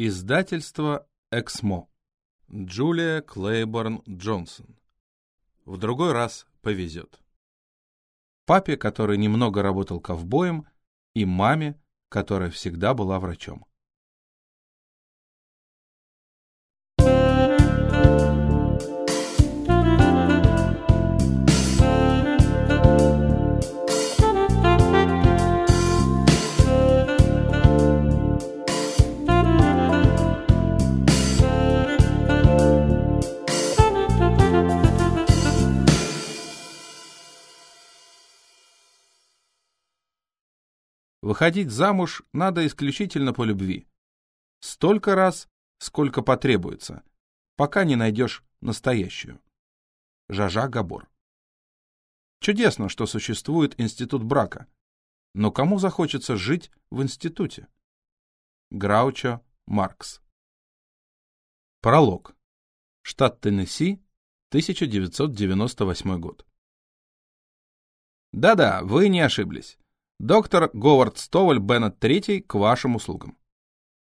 Издательство «Эксмо». Джулия Клейборн Джонсон. В другой раз повезет. Папе, который немного работал ковбоем, и маме, которая всегда была врачом. Выходить замуж надо исключительно по любви. Столько раз, сколько потребуется, пока не найдешь настоящую. Жажа Габор. Чудесно, что существует институт брака. Но кому захочется жить в институте? Граучо Маркс. Пролог. Штат Теннесси, 1998 год. Да-да, вы не ошиблись. Доктор Говард Стоваль Беннет III к вашим услугам.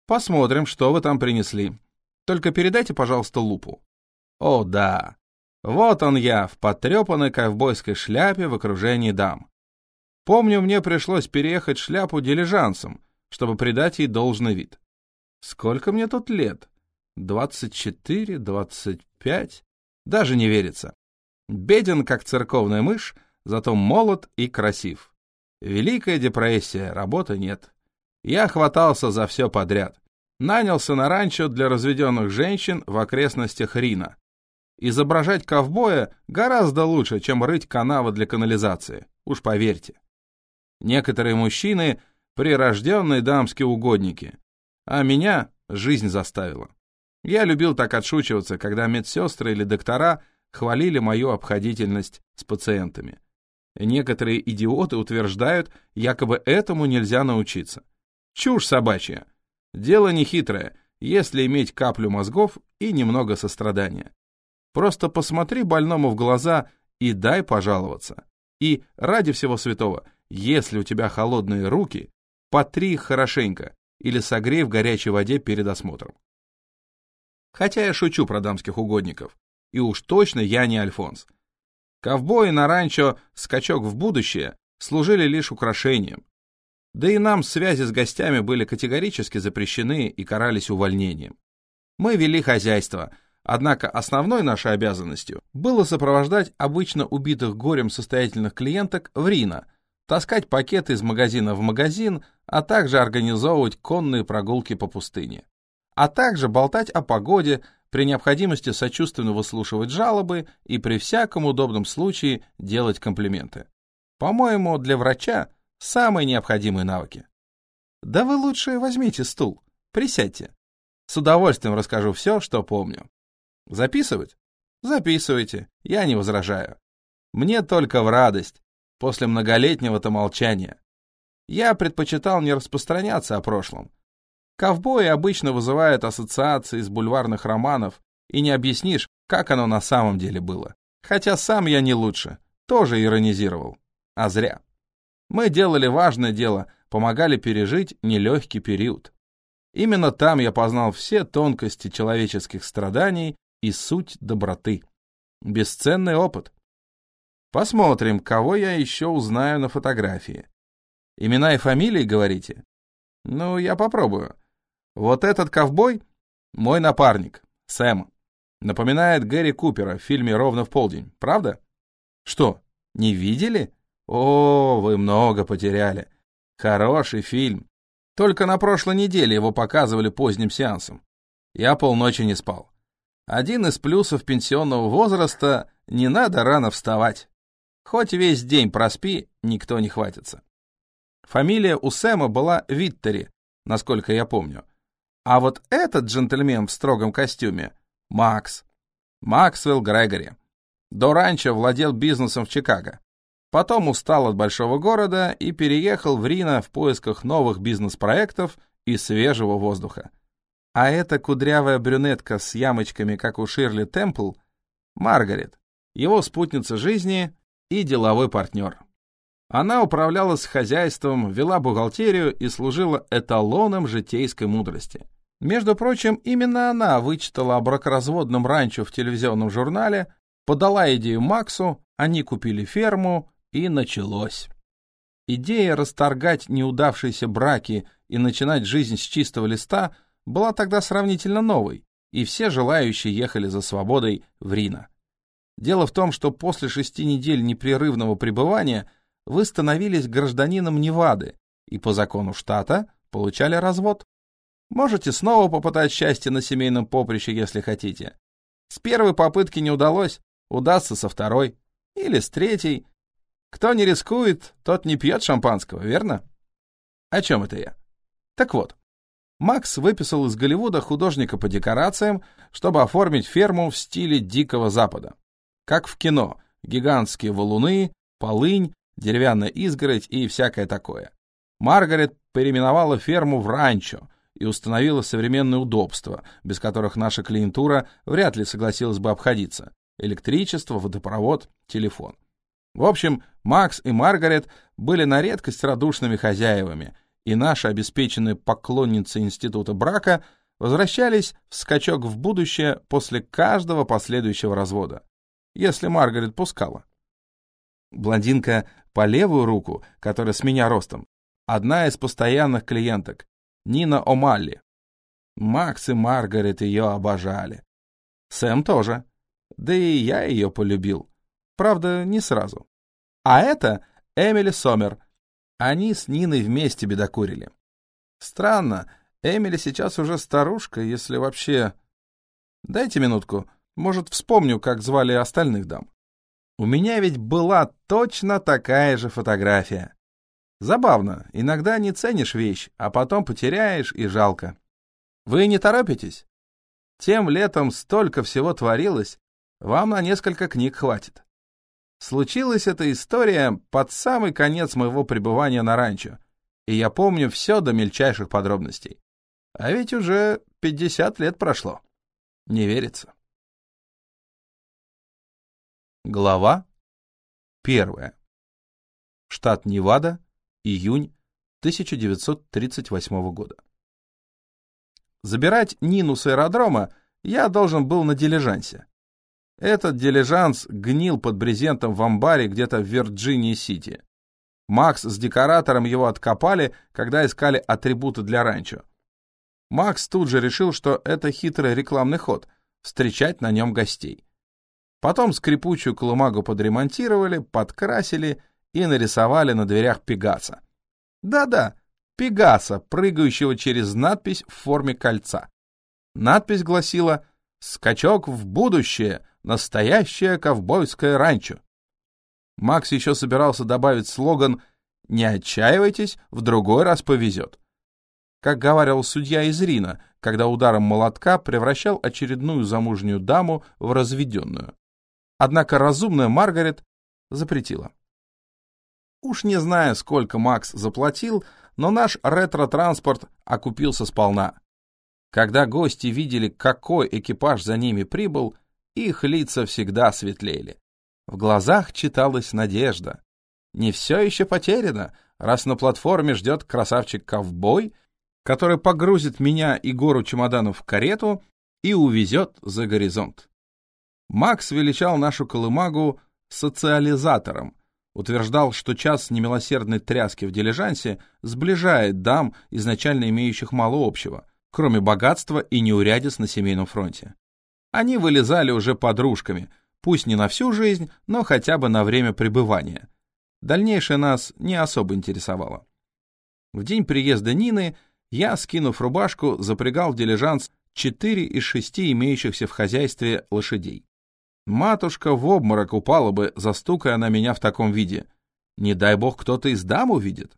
Посмотрим, что вы там принесли. Только передайте, пожалуйста, лупу. О, да. Вот он я, в потрепанной ковбойской шляпе в окружении дам. Помню, мне пришлось переехать шляпу дилижансом, чтобы придать ей должный вид. Сколько мне тут лет? Двадцать четыре, двадцать пять? Даже не верится. Беден, как церковная мышь, зато молод и красив. Великая депрессия, работы нет. Я хватался за все подряд. Нанялся на ранчо для разведенных женщин в окрестностях Рина. Изображать ковбоя гораздо лучше, чем рыть канавы для канализации, уж поверьте. Некоторые мужчины — прирожденные дамские угодники, а меня жизнь заставила. Я любил так отшучиваться, когда медсестры или доктора хвалили мою обходительность с пациентами. Некоторые идиоты утверждают, якобы этому нельзя научиться. Чушь собачья. Дело нехитрое, если иметь каплю мозгов и немного сострадания. Просто посмотри больному в глаза и дай пожаловаться. И, ради всего святого, если у тебя холодные руки, потри их хорошенько или согрей в горячей воде перед осмотром. Хотя я шучу про дамских угодников. И уж точно я не Альфонс. Ковбои на ранчо «Скачок в будущее» служили лишь украшением. Да и нам связи с гостями были категорически запрещены и карались увольнением. Мы вели хозяйство, однако основной нашей обязанностью было сопровождать обычно убитых горем состоятельных клиенток в Рино, таскать пакеты из магазина в магазин, а также организовывать конные прогулки по пустыне. А также болтать о погоде, при необходимости сочувственно выслушивать жалобы и при всяком удобном случае делать комплименты. По-моему, для врача самые необходимые навыки. Да вы лучше возьмите стул, присядьте. С удовольствием расскажу все, что помню. Записывать? Записывайте, я не возражаю. Мне только в радость, после многолетнего-то молчания. Я предпочитал не распространяться о прошлом, Ковбои обычно вызывают ассоциации из бульварных романов, и не объяснишь, как оно на самом деле было. Хотя сам я не лучше, тоже иронизировал. А зря. Мы делали важное дело, помогали пережить нелегкий период. Именно там я познал все тонкости человеческих страданий и суть доброты. Бесценный опыт. Посмотрим, кого я еще узнаю на фотографии. Имена и фамилии, говорите? Ну, я попробую. Вот этот ковбой — мой напарник, Сэм. Напоминает Гэри Купера в фильме «Ровно в полдень», правда? Что, не видели? О, вы много потеряли. Хороший фильм. Только на прошлой неделе его показывали поздним сеансом. Я полночи не спал. Один из плюсов пенсионного возраста — не надо рано вставать. Хоть весь день проспи, никто не хватится. Фамилия у Сэма была Виттери, насколько я помню. А вот этот джентльмен в строгом костюме — Макс. Максвелл Грегори. До ранчо владел бизнесом в Чикаго. Потом устал от большого города и переехал в Рино в поисках новых бизнес-проектов и свежего воздуха. А эта кудрявая брюнетка с ямочками, как у Ширли Темпл, Маргарет, его спутница жизни и деловой партнер. Она управляла с хозяйством, вела бухгалтерию и служила эталоном житейской мудрости. Между прочим, именно она вычитала о бракоразводном ранчо в телевизионном журнале, подала идею Максу, они купили ферму, и началось. Идея расторгать неудавшиеся браки и начинать жизнь с чистого листа была тогда сравнительно новой, и все желающие ехали за свободой в Рино. Дело в том, что после шести недель непрерывного пребывания вы становились гражданином Невады и по закону штата получали развод. Можете снова попытать счастье на семейном поприще, если хотите. С первой попытки не удалось, удастся со второй. Или с третьей. Кто не рискует, тот не пьет шампанского, верно? О чем это я? Так вот, Макс выписал из Голливуда художника по декорациям, чтобы оформить ферму в стиле Дикого Запада. Как в кино, гигантские валуны, полынь, деревянная изгородь и всякое такое. Маргарет переименовала ферму в ранчо — и установила современные удобства, без которых наша клиентура вряд ли согласилась бы обходиться. Электричество, водопровод, телефон. В общем, Макс и Маргарет были на редкость радушными хозяевами, и наши обеспеченные поклонницы института брака возвращались в скачок в будущее после каждого последующего развода, если Маргарет пускала. Блондинка по левую руку, которая с меня ростом, одна из постоянных клиенток, Нина О'Малли. Макс и Маргарет ее обожали. Сэм тоже. Да и я ее полюбил. Правда, не сразу. А это Эмили Сомер. Они с Ниной вместе бедокурили. Странно, Эмили сейчас уже старушка, если вообще... Дайте минутку, может, вспомню, как звали остальных дам. У меня ведь была точно такая же фотография. Забавно, иногда не ценишь вещь, а потом потеряешь и жалко. Вы не торопитесь? Тем летом столько всего творилось, вам на несколько книг хватит. Случилась эта история под самый конец моего пребывания на ранчо, и я помню все до мельчайших подробностей. А ведь уже 50 лет прошло. Не верится. Глава первая. Штат Невада, Июнь 1938 года. Забирать Нину с аэродрома я должен был на дилижансе. Этот дилижанс гнил под брезентом в амбаре где-то в Вирджинии-Сити. Макс с декоратором его откопали, когда искали атрибуты для ранчо. Макс тут же решил, что это хитрый рекламный ход — встречать на нем гостей. Потом скрипучую колымагу подремонтировали, подкрасили и нарисовали на дверях Пегаса. Да-да, Пегаса, прыгающего через надпись в форме кольца. Надпись гласила «Скачок в будущее. Настоящее ковбойское ранчо». Макс еще собирался добавить слоган «Не отчаивайтесь, в другой раз повезет». Как говорил судья из Рина, когда ударом молотка превращал очередную замужнюю даму в разведенную. Однако разумная Маргарет запретила. Уж не знаю, сколько Макс заплатил, но наш ретро-транспорт окупился сполна. Когда гости видели, какой экипаж за ними прибыл, их лица всегда светлели. В глазах читалась надежда. Не все еще потеряно, раз на платформе ждет красавчик-ковбой, который погрузит меня и гору чемоданов в карету и увезет за горизонт. Макс величал нашу колымагу социализатором, утверждал, что час немилосердной тряски в дилижансе сближает дам, изначально имеющих мало общего, кроме богатства и неурядиц на семейном фронте. Они вылезали уже подружками, пусть не на всю жизнь, но хотя бы на время пребывания. Дальнейшее нас не особо интересовало. В день приезда Нины я, скинув рубашку, запрягал в дилижанс четыре из шести имеющихся в хозяйстве лошадей. Матушка в обморок упала бы, застукая на меня в таком виде. Не дай бог кто-то из дам увидит.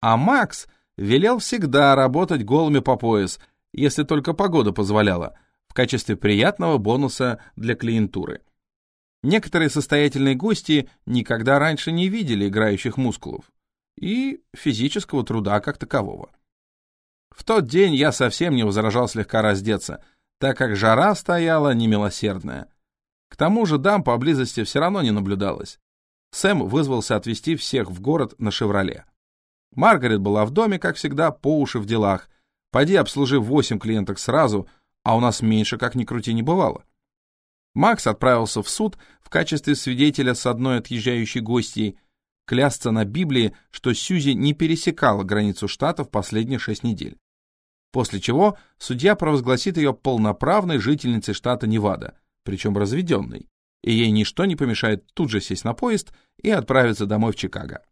А Макс велел всегда работать голыми по пояс, если только погода позволяла, в качестве приятного бонуса для клиентуры. Некоторые состоятельные гости никогда раньше не видели играющих мускулов и физического труда как такового. В тот день я совсем не возражал слегка раздеться, так как жара стояла немилосердная. К тому же дам поблизости все равно не наблюдалось. Сэм вызвался отвезти всех в город на «Шевроле». Маргарет была в доме, как всегда, по уши в делах. Пойди обслужи восемь клиенток сразу, а у нас меньше, как ни крути, не бывало. Макс отправился в суд в качестве свидетеля с одной отъезжающей гостьей, клясться на Библии, что Сьюзи не пересекала границу штата в последние шесть недель. После чего судья провозгласит ее полноправной жительницей штата Невада, причем разведенной, и ей ничто не помешает тут же сесть на поезд и отправиться домой в Чикаго.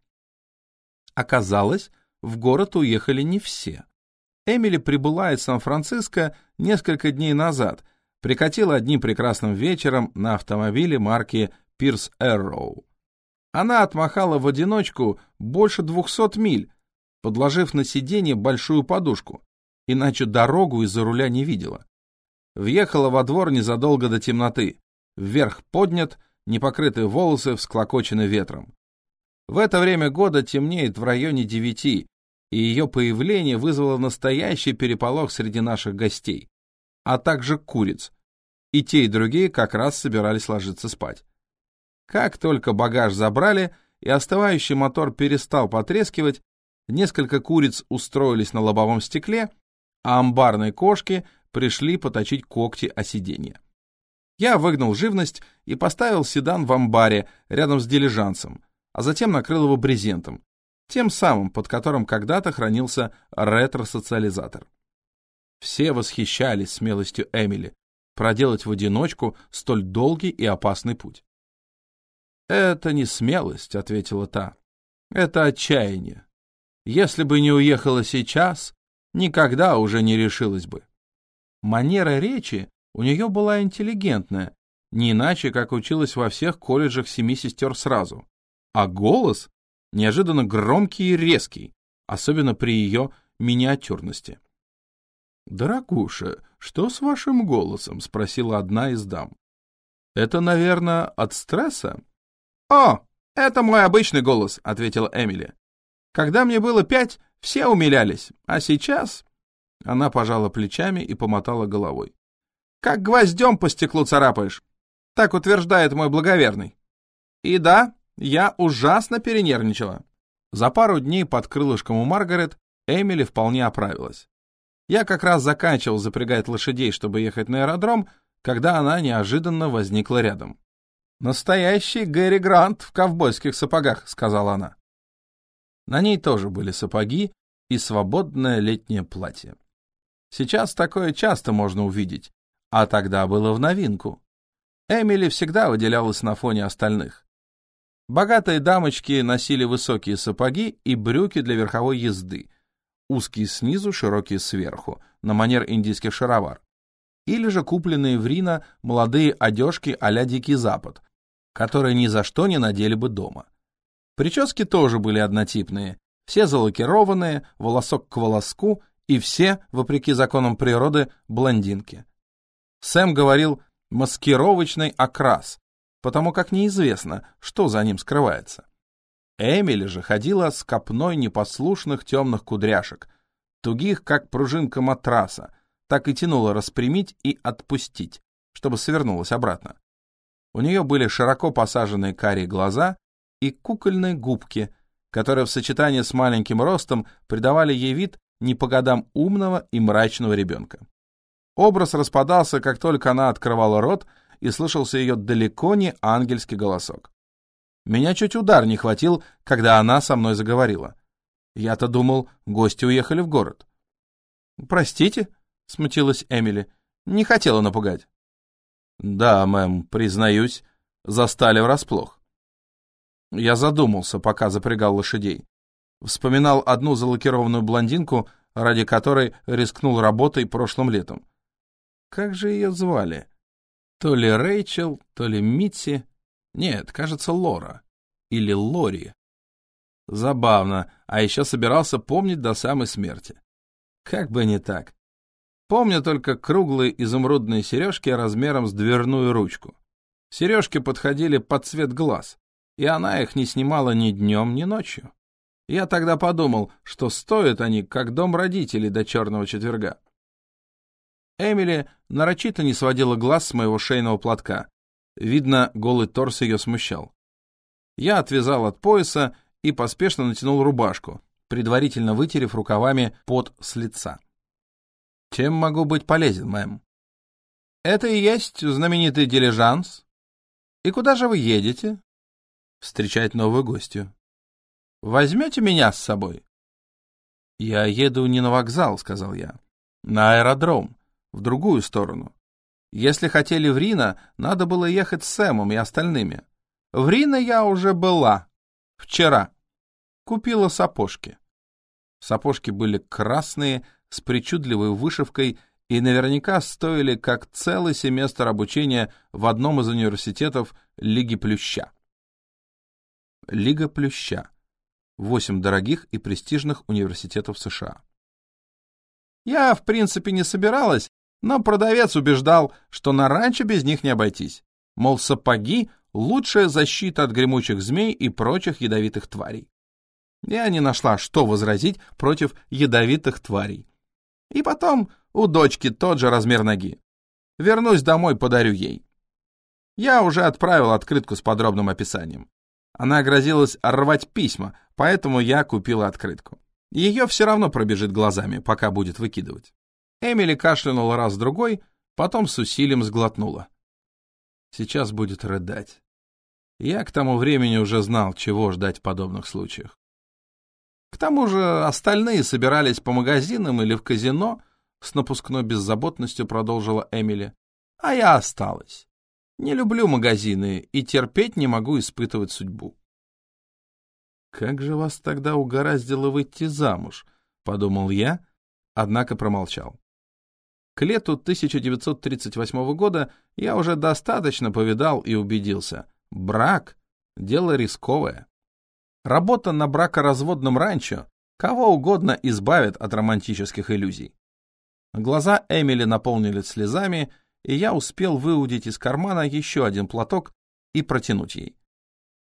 Оказалось, в город уехали не все. Эмили прибыла из Сан-Франциско несколько дней назад – прикатила одним прекрасным вечером на автомобиле марки Пирс Эрроу. Она отмахала в одиночку больше двухсот миль, подложив на сиденье большую подушку, иначе дорогу из-за руля не видела. Въехала во двор незадолго до темноты, вверх поднят, непокрытые волосы всклокочены ветром. В это время года темнеет в районе девяти, и ее появление вызвало настоящий переполох среди наших гостей а также куриц. И те, и другие как раз собирались ложиться спать. Как только багаж забрали, и остывающий мотор перестал потрескивать, несколько куриц устроились на лобовом стекле, а амбарные кошки пришли поточить когти о сиденье. Я выгнал живность и поставил седан в амбаре рядом с дилижансом, а затем накрыл его брезентом, тем самым, под которым когда-то хранился ретро-социализатор. Все восхищались смелостью Эмили проделать в одиночку столь долгий и опасный путь. «Это не смелость», — ответила та. «Это отчаяние. Если бы не уехала сейчас, никогда уже не решилась бы». Манера речи у нее была интеллигентная, не иначе, как училась во всех колледжах семи сестер сразу. А голос неожиданно громкий и резкий, особенно при ее миниатюрности. «Дорогуша, что с вашим голосом?» — спросила одна из дам. «Это, наверное, от стресса?» «О, это мой обычный голос», — ответила Эмили. «Когда мне было пять, все умилялись, а сейчас...» Она пожала плечами и помотала головой. «Как гвоздем по стеклу царапаешь!» Так утверждает мой благоверный. И да, я ужасно перенервничала. За пару дней под крылышком у Маргарет Эмили вполне оправилась. Я как раз заканчивал запрягать лошадей, чтобы ехать на аэродром, когда она неожиданно возникла рядом. «Настоящий Гэри Грант в ковбойских сапогах», — сказала она. На ней тоже были сапоги и свободное летнее платье. Сейчас такое часто можно увидеть, а тогда было в новинку. Эмили всегда выделялась на фоне остальных. Богатые дамочки носили высокие сапоги и брюки для верховой езды, узкие снизу, широкие сверху, на манер индийских шаровар. Или же купленные в Рино молодые одежки а-ля Дикий Запад, которые ни за что не надели бы дома. Прически тоже были однотипные, все залакированные, волосок к волоску, и все, вопреки законам природы, блондинки. Сэм говорил «маскировочный окрас», потому как неизвестно, что за ним скрывается. Эмили же ходила с копной непослушных темных кудряшек, тугих, как пружинка матраса, так и тянула распрямить и отпустить, чтобы свернулась обратно. У нее были широко посаженные карие глаза и кукольные губки, которые в сочетании с маленьким ростом придавали ей вид не по годам умного и мрачного ребенка. Образ распадался, как только она открывала рот, и слышался ее далеко не ангельский голосок. Меня чуть удар не хватил, когда она со мной заговорила. Я-то думал, гости уехали в город. «Простите», — смутилась Эмили, — «не хотела напугать». «Да, мэм, признаюсь, застали врасплох». Я задумался, пока запрягал лошадей. Вспоминал одну залакированную блондинку, ради которой рискнул работой прошлым летом. Как же ее звали? То ли Рэйчел, то ли Митси. Нет, кажется, Лора. Или Лори. Забавно, а еще собирался помнить до самой смерти. Как бы не так. Помню только круглые изумрудные сережки размером с дверную ручку. Сережки подходили под цвет глаз, и она их не снимала ни днем, ни ночью. Я тогда подумал, что стоят они, как дом родителей до черного четверга. Эмили нарочито не сводила глаз с моего шейного платка, Видно, голый торс ее смущал. Я отвязал от пояса и поспешно натянул рубашку, предварительно вытерев рукавами пот с лица. Чем могу быть полезен, мэм? Это и есть знаменитый дилижанс. И куда же вы едете? Встречать новую гостью. Возьмете меня с собой? Я еду не на вокзал, сказал я. На аэродром, в другую сторону. Если хотели в Рино, надо было ехать с Сэмом и остальными. В Рино я уже была. Вчера. Купила сапожки. Сапожки были красные, с причудливой вышивкой и наверняка стоили как целый семестр обучения в одном из университетов Лиги Плюща. Лига Плюща. Восемь дорогих и престижных университетов США. Я, в принципе, не собиралась, но продавец убеждал, что на ранчо без них не обойтись. Мол, сапоги — лучшая защита от гремучих змей и прочих ядовитых тварей. Я не нашла, что возразить против ядовитых тварей. И потом у дочки тот же размер ноги. Вернусь домой, подарю ей. Я уже отправил открытку с подробным описанием. Она грозилась рвать письма, поэтому я купила открытку. Ее все равно пробежит глазами, пока будет выкидывать. Эмили кашлянула раз-другой, потом с усилием сглотнула. Сейчас будет рыдать. Я к тому времени уже знал, чего ждать в подобных случаях. К тому же остальные собирались по магазинам или в казино, с напускной беззаботностью продолжила Эмили. А я осталась. Не люблю магазины и терпеть не могу испытывать судьбу. «Как же вас тогда угораздило выйти замуж?» — подумал я, однако промолчал. К лету 1938 года я уже достаточно повидал и убедился. Брак — дело рисковое. Работа на бракоразводном ранчо кого угодно избавит от романтических иллюзий. Глаза Эмили наполнились слезами, и я успел выудить из кармана еще один платок и протянуть ей.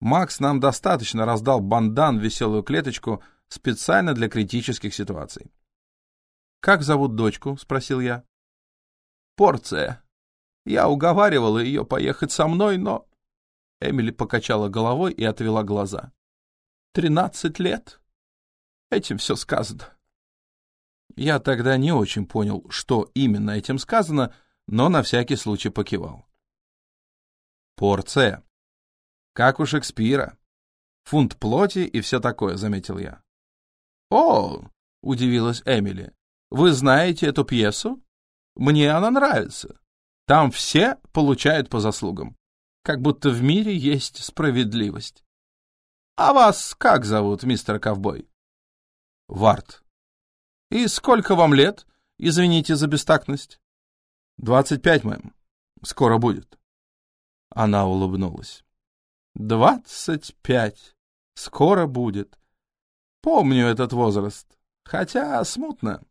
Макс нам достаточно раздал бандан в веселую клеточку специально для критических ситуаций. «Как зовут дочку?» — спросил я. «Порция. Я уговаривала ее поехать со мной, но...» Эмили покачала головой и отвела глаза. Тринадцать лет. Этим все сказано. Я тогда не очень понял, что именно этим сказано, но на всякий случай покивал. Порция. Как у Шекспира. Фунт плоти и все такое, заметил я. О, удивилась Эмили. Вы знаете эту пьесу? Мне она нравится. Там все получают по заслугам. Как будто в мире есть справедливость. А вас как зовут, мистер Ковбой? Варт. И сколько вам лет? Извините за бестактность. Двадцать пять, мэм. Скоро будет. Она улыбнулась. Двадцать пять. Скоро будет. Помню этот возраст. Хотя смутно.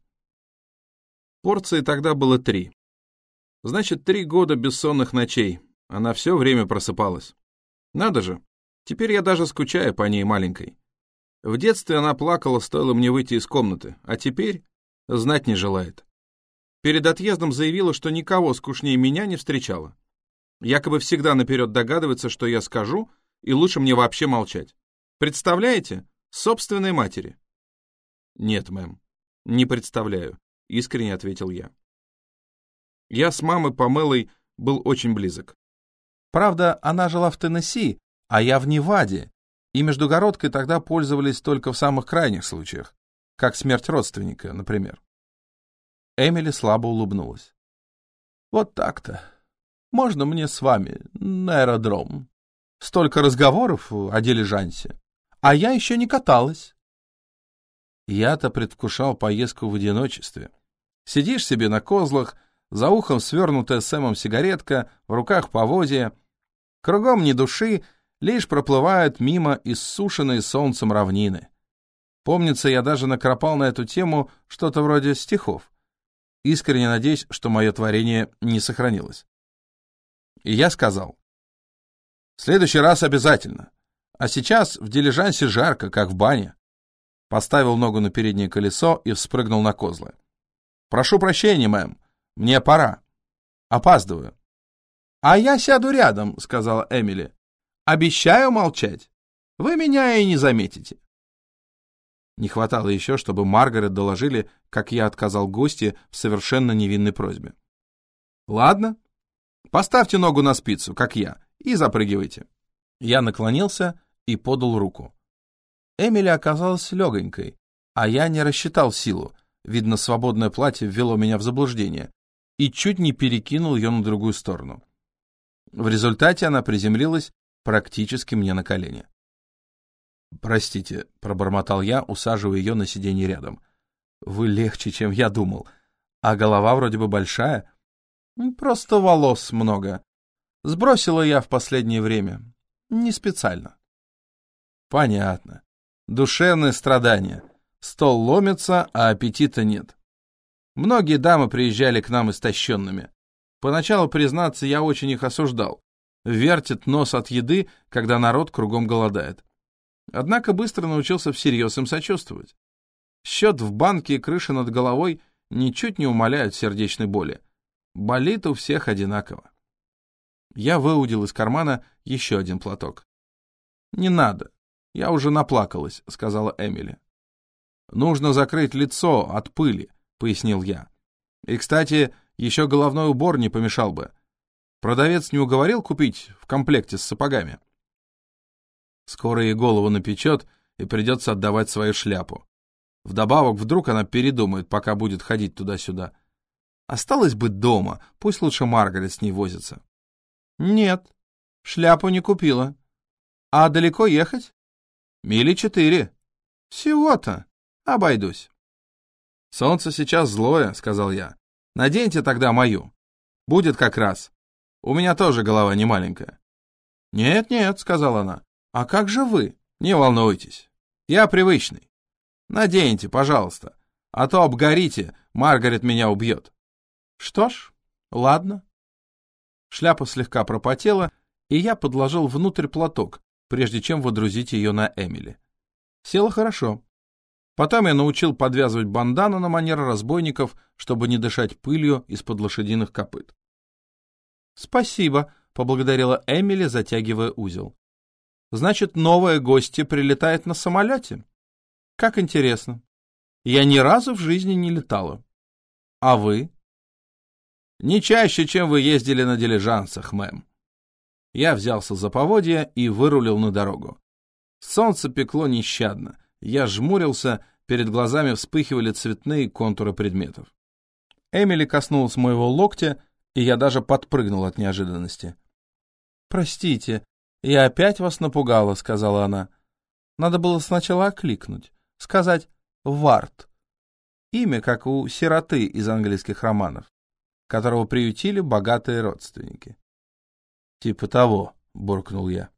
Порции тогда было три. Значит, три года бессонных ночей. Она все время просыпалась. Надо же, Теперь я даже скучаю по ней маленькой. В детстве она плакала, стоило мне выйти из комнаты, а теперь знать не желает. Перед отъездом заявила, что никого скучнее меня не встречала. Якобы всегда наперед догадывается, что я скажу, и лучше мне вообще молчать. Представляете? Собственной матери. Нет, мэм, не представляю, искренне ответил я. Я с мамой Памелой был очень близок. Правда, она жила в Теннесси, а я в Неваде, и междугородкой тогда пользовались только в самых крайних случаях, как смерть родственника, например. Эмили слабо улыбнулась. «Вот так-то. Можно мне с вами на аэродром? Столько разговоров о дилижансе, а я еще не каталась». Я-то предвкушал поездку в одиночестве. Сидишь себе на козлах, за ухом свернутая Сэмом сигаретка, в руках поводья, кругом ни души, лишь проплывают мимо иссушенные солнцем равнины. Помнится, я даже накропал на эту тему что-то вроде стихов. Искренне надеюсь, что мое творение не сохранилось. И я сказал, «В следующий раз обязательно. А сейчас в дилижансе жарко, как в бане». Поставил ногу на переднее колесо и вспрыгнул на козлы. «Прошу прощения, мэм, мне пора. Опаздываю». «А я сяду рядом», — сказала Эмили. Обещаю молчать. Вы меня и не заметите. Не хватало еще, чтобы Маргарет доложили, как я отказал гости в совершенно невинной просьбе. «Ладно, поставьте ногу на спицу, как я, и запрыгивайте». Я наклонился и подал руку. Эмили оказалась легонькой, а я не рассчитал силу, видно, свободное платье ввело меня в заблуждение, и чуть не перекинул ее на другую сторону. В результате она приземлилась практически мне на колени. «Простите», — пробормотал я, усаживая ее на сиденье рядом. «Вы легче, чем я думал. А голова вроде бы большая. Просто волос много. Сбросила я в последнее время. Не специально». «Понятно. Душевное страдание. Стол ломится, а аппетита нет. Многие дамы приезжали к нам истощенными. Поначалу, признаться, я очень их осуждал. Вертит нос от еды, когда народ кругом голодает. Однако быстро научился всерьез им сочувствовать. Счет в банке и крыша над головой ничуть не умаляют сердечной боли. Болит у всех одинаково. Я выудил из кармана еще один платок. «Не надо. Я уже наплакалась», — сказала Эмили. «Нужно закрыть лицо от пыли», — пояснил я. «И, кстати, еще головной убор не помешал бы. Продавец не уговорил купить в комплекте с сапогами?» Скоро ей голову напечет, и придется отдавать свою шляпу. Вдобавок, вдруг она передумает, пока будет ходить туда-сюда. Осталось бы дома, пусть лучше Маргарет с ней возится. Нет, шляпу не купила. А далеко ехать? Мили четыре. Всего-то. Обойдусь. Солнце сейчас злое, сказал я. Наденьте тогда мою. Будет как раз. У меня тоже голова не маленькая. Нет-нет, сказала она. «А как же вы? Не волнуйтесь. Я привычный. Наденьте, пожалуйста, а то обгорите, Маргарет меня убьет». «Что ж, ладно». Шляпа слегка пропотела, и я подложил внутрь платок, прежде чем водрузить ее на Эмили. Села хорошо. Потом я научил подвязывать бандану на манер разбойников, чтобы не дышать пылью из-под лошадиных копыт. «Спасибо», — поблагодарила Эмили, затягивая узел. Значит, новая гостья прилетает на самолете? Как интересно. Я ни разу в жизни не летала. А вы? Не чаще, чем вы ездили на дилижансах, мэм. Я взялся за поводья и вырулил на дорогу. Солнце пекло нещадно. Я жмурился, перед глазами вспыхивали цветные контуры предметов. Эмили коснулась моего локтя, и я даже подпрыгнул от неожиданности. «Простите, «Я опять вас напугала», — сказала она. «Надо было сначала окликнуть, сказать «Варт». Имя, как у сироты из английских романов, которого приютили богатые родственники. «Типа того», — буркнул я.